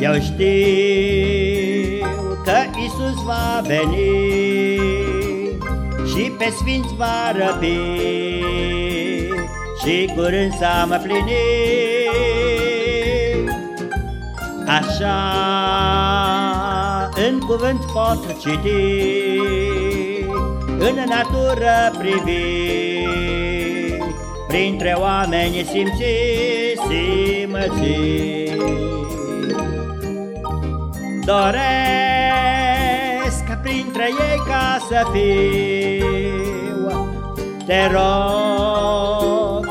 Eu știu că Isus va veni Și pe sfinți va răpi Și curând să mă plini Așa în cuvânt pot citi În natură privi Printre oameni simți, simți Doresc printre ei ca să fiu. Te rog,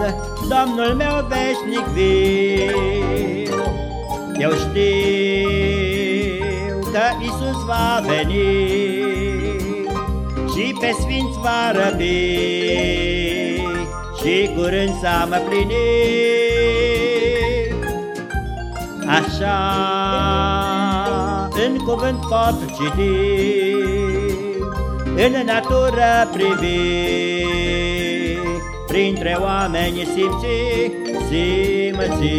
Domnul meu veșnic viu Eu știu că Isus va veni Și pe sfinți va răbi Și curând să mă plini Așa în cuvânt pot citi, în natură privi, printre oameni simți, simți.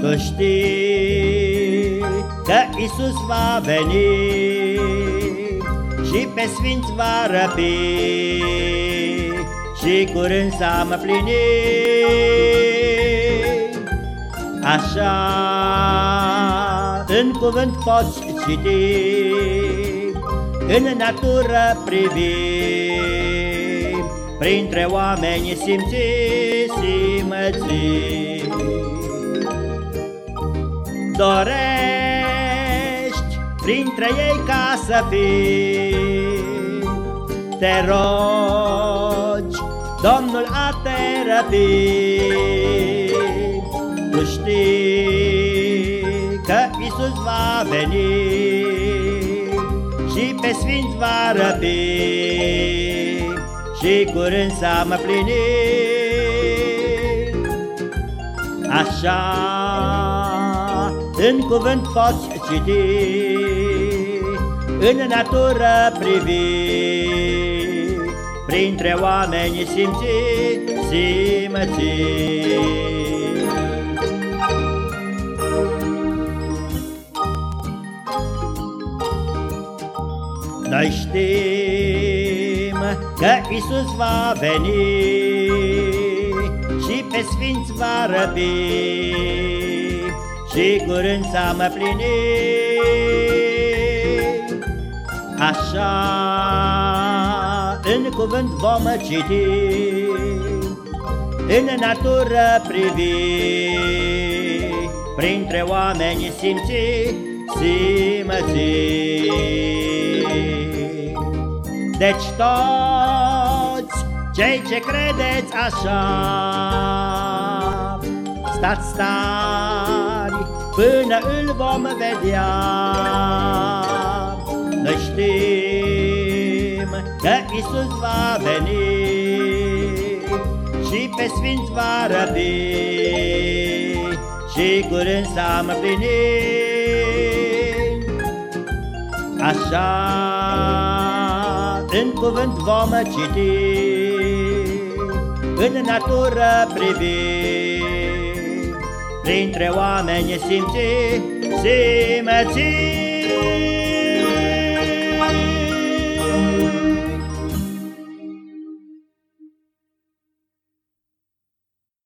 Tu știi că Isus va veni și pe sfinți va răpi, și curând să mă plini. Așa în cuvânt poți citi, în natură privi, printre oameni simți, simți. Dorești printre ei ca să fii, te rogi Domnul a te răpit. Tu știi că Isus va veni și pe sfinți va răpi și curând să mă plini. Așa în cuvânt poți citi, în natură privi, Printre oameni simți, simți. Noi știm că Isus va veni Și pe sfinți va răpi Și curând să mă plini Așa în cuvânt vom citi, în natură privi, printre oameni simți, simți. Deci toți cei ce credeți așa, stați stari până îl vom vedea. Că Isus va veni Și pe sfinți va răpi. Și curând să mă plini Așa în cuvânt vom citi În natură privi Printre oameni simți, simți